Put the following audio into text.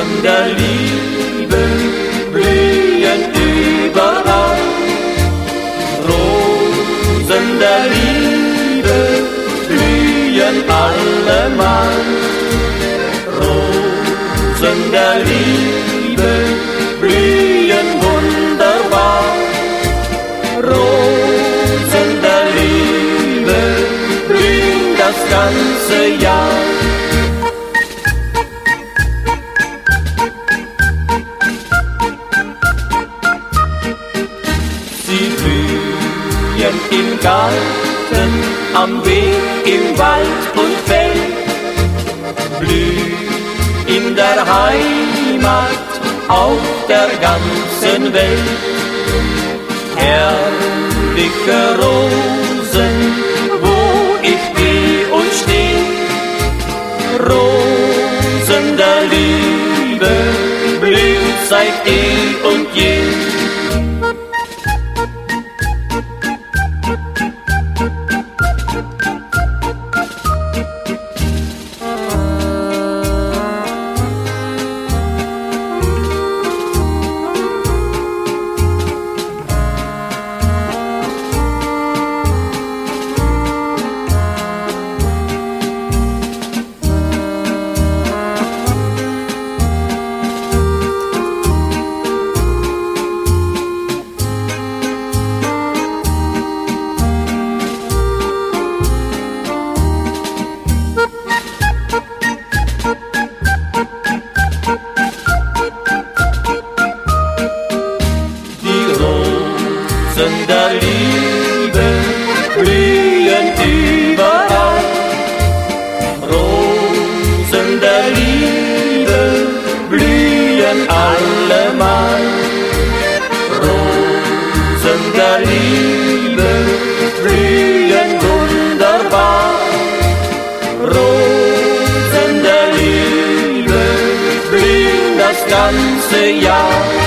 Rosen der Liebe blühen überall. Rosen der Liebe blühen allemal. Rosen der Liebe blühen wunderbar. Rosen der Liebe blühen das ganze Jahr. Blühen im Garten, am Weg, im Wald und Feld. Blühen in der Heimat, auf der ganzen Welt. Herrliche Rosen, wo ich geh und steh. Rosen der Liebe blühen seit eh und je. Rosen der Liebe blühen überall. Rosen der Liebe blühen allemal. Rosen der Liebe blühen wunderbar. Rosen der Liebe blühen das ganze Jahr.